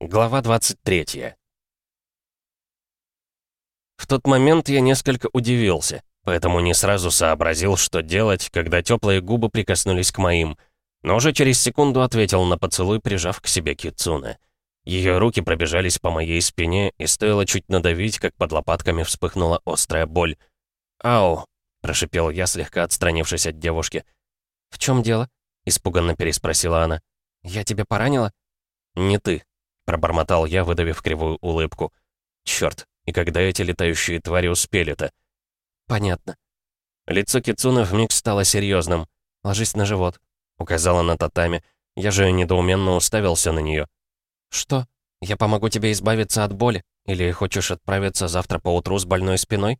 Глава 23 В тот момент я несколько удивился, поэтому не сразу сообразил, что делать, когда теплые губы прикоснулись к моим, но уже через секунду ответил на поцелуй, прижав к себе Кицуне. Ее руки пробежались по моей спине, и стоило чуть надавить, как под лопатками вспыхнула острая боль. «Ау!» — прошипел я, слегка отстранившись от девушки. «В чем дело?» — испуганно переспросила она. «Я тебя поранила?» «Не ты», — пробормотал я, выдавив кривую улыбку. «Чёрт, и когда эти летающие твари успели-то?» «Понятно». Лицо Кицуны вмиг стало серьезным. «Ложись на живот», — указала на татами. Я же недоуменно уставился на нее. «Что? Я помогу тебе избавиться от боли? Или хочешь отправиться завтра поутру с больной спиной?»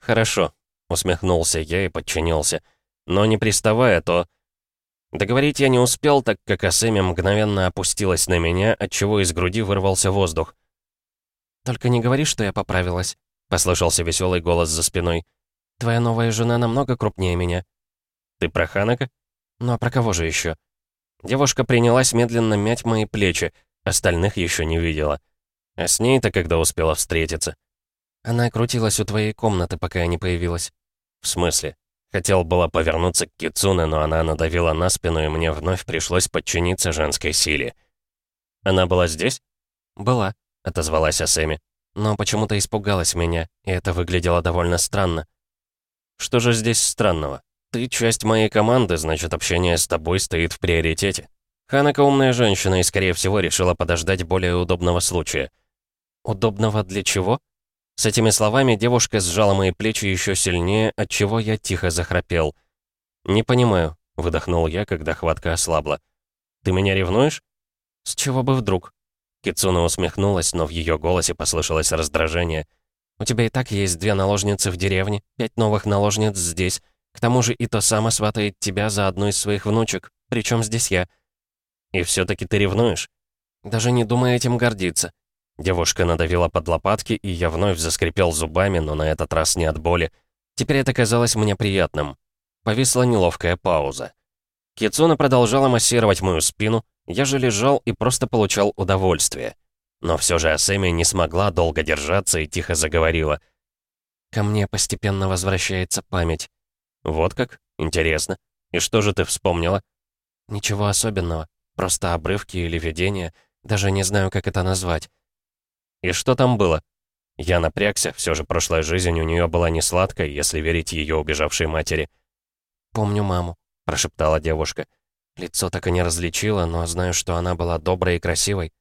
«Хорошо», — усмехнулся я и подчинился. «Но не приставая, то...» Договорить я не успел, так как Асэми мгновенно опустилась на меня, отчего из груди вырвался воздух. «Только не говори, что я поправилась», — послышался веселый голос за спиной. «Твоя новая жена намного крупнее меня». «Ты про Ханака?» «Ну а про кого же еще? Девушка принялась медленно мять мои плечи, остальных еще не видела. А с ней-то когда успела встретиться? Она крутилась у твоей комнаты, пока я не появилась. В смысле? Хотел было повернуться к Кицуне, но она надавила на спину, и мне вновь пришлось подчиниться женской силе. «Она была здесь?» «Была», — отозвалась Асэми. «Но почему-то испугалась меня, и это выглядело довольно странно». «Что же здесь странного? Ты часть моей команды, значит, общение с тобой стоит в приоритете. Ханака умная женщина и, скорее всего, решила подождать более удобного случая». «Удобного для чего?» С этими словами девушка сжала мои плечи еще сильнее, отчего я тихо захрапел. «Не понимаю», — выдохнул я, когда хватка ослабла. «Ты меня ревнуешь?» «С чего бы вдруг?» Кицуна усмехнулась, но в ее голосе послышалось раздражение. «У тебя и так есть две наложницы в деревне, пять новых наложниц здесь. К тому же и то само сватает тебя за одну из своих внучек. Причем здесь я». «И все таки ты ревнуешь?» «Даже не думай этим гордиться. Девушка надавила под лопатки, и я вновь заскрипел зубами, но на этот раз не от боли. Теперь это казалось мне приятным. Повисла неловкая пауза. Кицуна продолжала массировать мою спину, я же лежал и просто получал удовольствие. Но все же Асэми не смогла долго держаться и тихо заговорила. «Ко мне постепенно возвращается память». «Вот как? Интересно. И что же ты вспомнила?» «Ничего особенного. Просто обрывки или видения. Даже не знаю, как это назвать. «И что там было?» Я напрягся, все же прошлая жизнь у нее была не сладкой, если верить ее убежавшей матери. «Помню маму», — прошептала девушка. Лицо так и не различила, но знаю, что она была доброй и красивой.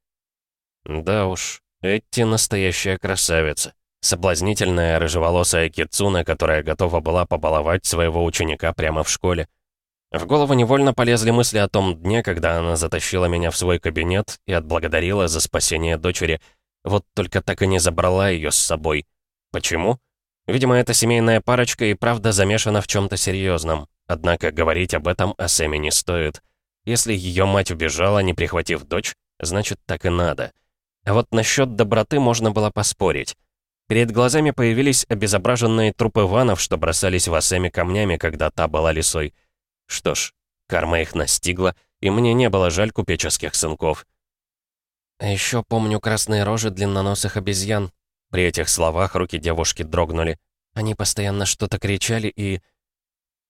Да уж, Этти настоящая красавица. Соблазнительная рыжеволосая кицуна, которая готова была побаловать своего ученика прямо в школе. В голову невольно полезли мысли о том дне, когда она затащила меня в свой кабинет и отблагодарила за спасение дочери — вот только так и не забрала ее с собой. Почему? Видимо, эта семейная парочка и правда замешана в чем-то серьезном. Однако говорить об этом о Сэме не стоит. Если ее мать убежала, не прихватив дочь, значит, так и надо. А вот насчет доброты можно было поспорить. Перед глазами появились обезображенные трупы ванов, что бросались в Асэме камнями, когда та была лисой. Что ж, карма их настигла, и мне не было жаль купеческих сынков. А еще помню красные рожи длинноносых обезьян. При этих словах руки девушки дрогнули. Они постоянно что-то кричали и...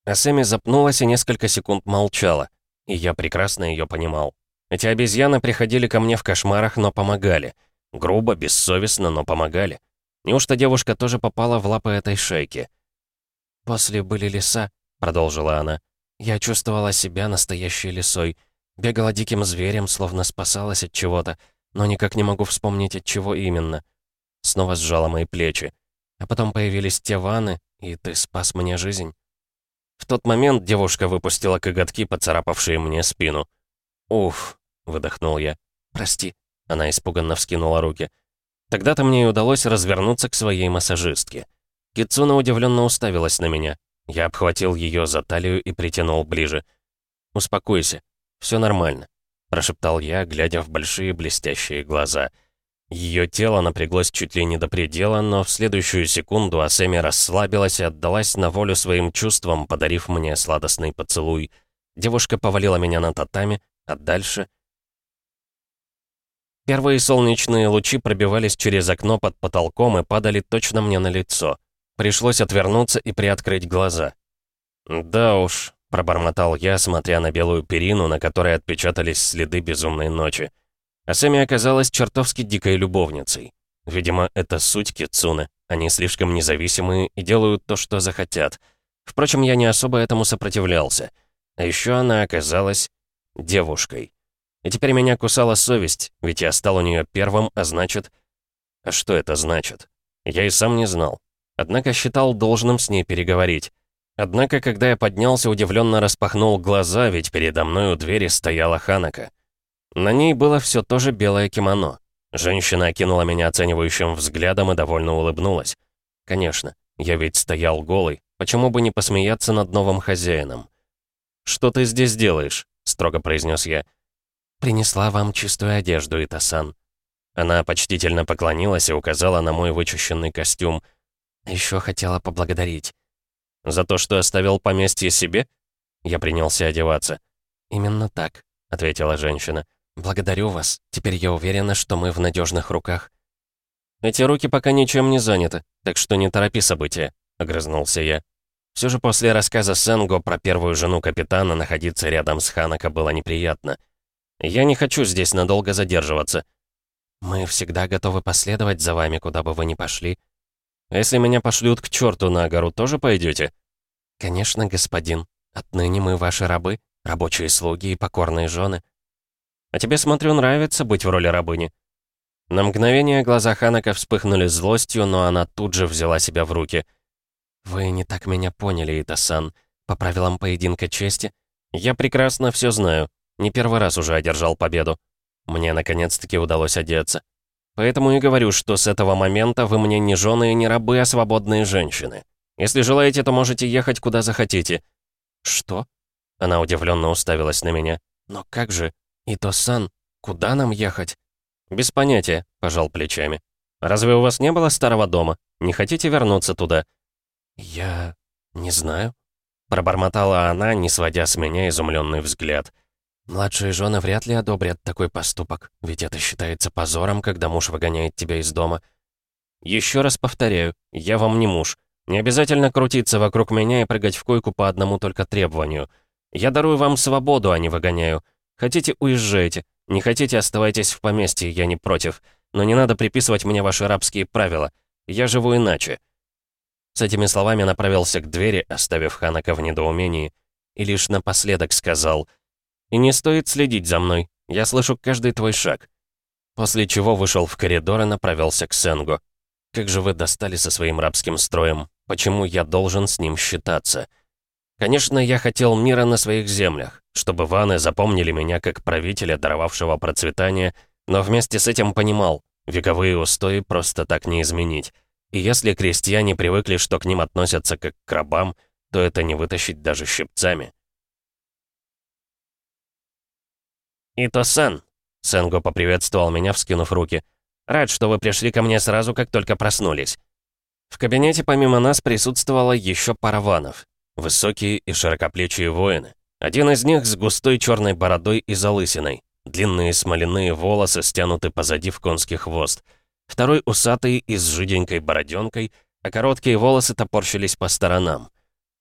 Асэми запнулась и несколько секунд молчала. И я прекрасно ее понимал. Эти обезьяны приходили ко мне в кошмарах, но помогали. Грубо, бессовестно, но помогали. Неужто девушка тоже попала в лапы этой шейки? «После были леса», — продолжила она. «Я чувствовала себя настоящей лисой. Бегала диким зверем, словно спасалась от чего-то но никак не могу вспомнить, от чего именно. Снова сжала мои плечи. А потом появились те ванны, и ты спас мне жизнь. В тот момент девушка выпустила коготки, поцарапавшие мне спину. «Уф», — выдохнул я. «Прости», — она испуганно вскинула руки. Тогда-то мне и удалось развернуться к своей массажистке. Кицуна удивленно уставилась на меня. Я обхватил ее за талию и притянул ближе. «Успокойся, все нормально. — прошептал я, глядя в большие блестящие глаза. Ее тело напряглось чуть ли не до предела, но в следующую секунду Асеми расслабилась и отдалась на волю своим чувствам, подарив мне сладостный поцелуй. Девушка повалила меня на татами, а дальше... Первые солнечные лучи пробивались через окно под потолком и падали точно мне на лицо. Пришлось отвернуться и приоткрыть глаза. «Да уж», — пробормотал я, смотря на белую перину, на которой отпечатались следы безумной ночи. А Сэмми оказалась чертовски дикой любовницей. Видимо, это суть Кицуны. Они слишком независимые и делают то, что захотят. Впрочем, я не особо этому сопротивлялся. А еще она оказалась девушкой. И теперь меня кусала совесть, ведь я стал у нее первым, а значит... А что это значит? Я и сам не знал. Однако считал должным с ней переговорить. Однако, когда я поднялся, удивленно распахнул глаза, ведь передо мной у двери стояла Ханака. На ней было все то же белое кимоно. Женщина окинула меня оценивающим взглядом и довольно улыбнулась. Конечно, я ведь стоял голый, почему бы не посмеяться над новым хозяином? «Что ты здесь делаешь?» — строго произнес я. «Принесла вам чистую одежду, Итасан». Она почтительно поклонилась и указала на мой вычищенный костюм. Еще хотела поблагодарить. «За то, что оставил поместье себе?» Я принялся одеваться. «Именно так», — ответила женщина. «Благодарю вас. Теперь я уверена, что мы в надежных руках». «Эти руки пока ничем не заняты, так что не торопи события», — огрызнулся я. Все же после рассказа Сенго про первую жену капитана находиться рядом с Ханако было неприятно. Я не хочу здесь надолго задерживаться. Мы всегда готовы последовать за вами, куда бы вы ни пошли. Если меня пошлют к черту на гору, тоже пойдете? Конечно, господин. Отныне мы ваши рабы, рабочие слуги и покорные жены. А тебе, смотрю, нравится быть в роли рабыни. На мгновение глаза Ханака вспыхнули злостью, но она тут же взяла себя в руки. «Вы не так меня поняли, Итасан. По правилам поединка чести, я прекрасно все знаю. Не первый раз уже одержал победу. Мне наконец-таки удалось одеться. Поэтому и говорю, что с этого момента вы мне не жены и не рабы, а свободные женщины. Если желаете, то можете ехать куда захотите». «Что?» Она удивленно уставилась на меня. «Но как же? Ито-сан, куда нам ехать?» «Без понятия», — пожал плечами. «Разве у вас не было старого дома? Не хотите вернуться туда?» «Я... не знаю», — пробормотала она, не сводя с меня изумленный взгляд. Младшие жены вряд ли одобрят такой поступок, ведь это считается позором, когда муж выгоняет тебя из дома. Еще раз повторяю, я вам не муж. Не обязательно крутиться вокруг меня и прыгать в койку по одному только требованию. Я дарую вам свободу, а не выгоняю. Хотите, уезжайте. Не хотите, оставайтесь в поместье, я не против. Но не надо приписывать мне ваши рабские правила. Я живу иначе». С этими словами направился к двери, оставив Ханака в недоумении, и лишь напоследок сказал — и не стоит следить за мной. Я слышу каждый твой шаг». После чего вышел в коридор и направился к Сенгу. «Как же вы достали со своим рабским строем? Почему я должен с ним считаться?» Конечно, я хотел мира на своих землях, чтобы ваны запомнили меня как правителя, даровавшего процветание, но вместе с этим понимал, вековые устои просто так не изменить. И если крестьяне привыкли, что к ним относятся как к рабам, то это не вытащить даже щипцами. «Ито-сан!» Сенго поприветствовал меня, вскинув руки. «Рад, что вы пришли ко мне сразу, как только проснулись». В кабинете помимо нас присутствовала еще пара ванов. Высокие и широкоплечие воины. Один из них с густой черной бородой и залысиной. Длинные смоляные волосы стянуты позади в конский хвост. Второй усатый и с жиденькой бороденкой, а короткие волосы топорщились по сторонам.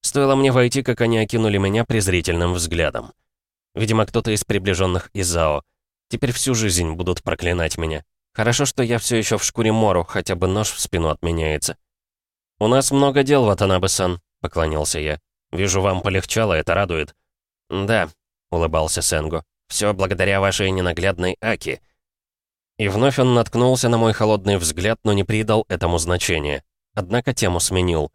Стоило мне войти, как они окинули меня презрительным взглядом. Видимо, кто-то из приближенных Изао. Теперь всю жизнь будут проклинать меня. Хорошо, что я все еще в шкуре Мору, хотя бы нож в спину отменяется. «У нас много дел, Ватанабе-сан», — поклонился я. «Вижу, вам полегчало, это радует». «Да», — улыбался Сенго. «Все благодаря вашей ненаглядной Аки». И вновь он наткнулся на мой холодный взгляд, но не придал этому значения. Однако тему сменил.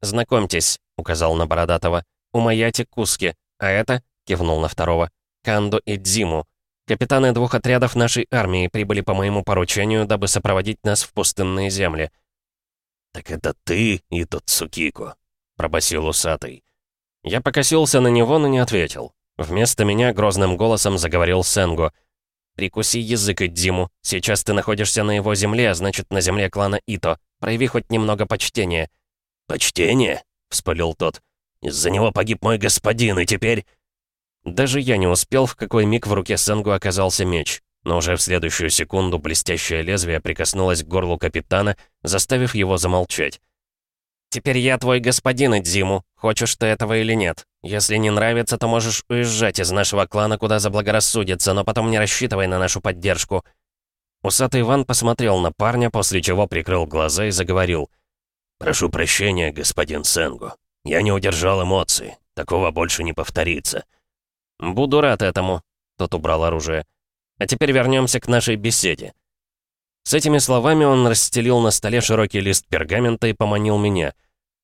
«Знакомьтесь», — указал на Бородатого, — «Умаяти Куски, а это кивнул на второго. «Кандо и Дзиму. Капитаны двух отрядов нашей армии прибыли по моему поручению, дабы сопроводить нас в пустынные земли». «Так это ты и тот Цукико», — пробасил усатый. Я покосился на него, но не ответил. Вместо меня грозным голосом заговорил Сенго. «Прикуси язык, Идзиму. Сейчас ты находишься на его земле, а значит, на земле клана Ито. Прояви хоть немного почтения». «Почтение?» — вспылил тот. «Из-за него погиб мой господин, и теперь...» Даже я не успел, в какой миг в руке Сенгу оказался меч. но уже в следующую секунду блестящее лезвие прикоснулось к горлу капитана, заставив его замолчать. «Теперь я твой господин, Эдзиму. Хочешь ты этого или нет? Если не нравится, то можешь уезжать из нашего клана, куда заблагорассудится, но потом не рассчитывай на нашу поддержку». Усатый Иван посмотрел на парня, после чего прикрыл глаза и заговорил. «Прошу прощения, господин Сенгу. Я не удержал эмоций. Такого больше не повторится». «Буду рад этому», — тот убрал оружие. «А теперь вернемся к нашей беседе». С этими словами он расстелил на столе широкий лист пергамента и поманил меня.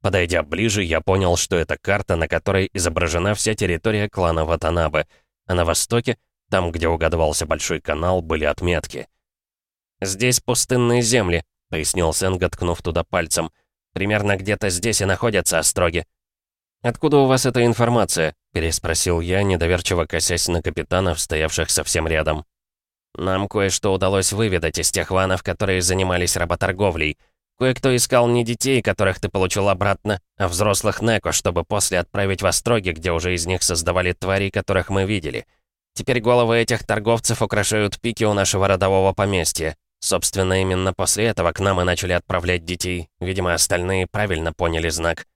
Подойдя ближе, я понял, что это карта, на которой изображена вся территория клана Ватанабе, а на востоке, там, где угадывался большой канал, были отметки. «Здесь пустынные земли», — пояснил Сенга, ткнув туда пальцем. «Примерно где-то здесь и находятся остроги». «Откуда у вас эта информация?» — переспросил я, недоверчиво косясь на капитанов, стоявших совсем рядом. «Нам кое-что удалось выведать из тех ванов, которые занимались работорговлей. Кое-кто искал не детей, которых ты получил обратно, а взрослых Неко, чтобы после отправить в Остроги, где уже из них создавали твари, которых мы видели. Теперь головы этих торговцев украшают пики у нашего родового поместья. Собственно, именно после этого к нам и начали отправлять детей. Видимо, остальные правильно поняли знак.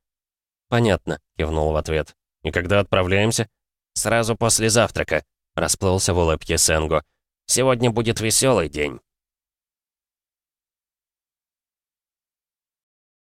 «Понятно», — кивнул в ответ. «И когда отправляемся?» «Сразу после завтрака», — расплылся в улыбке Сенго. «Сегодня будет веселый день».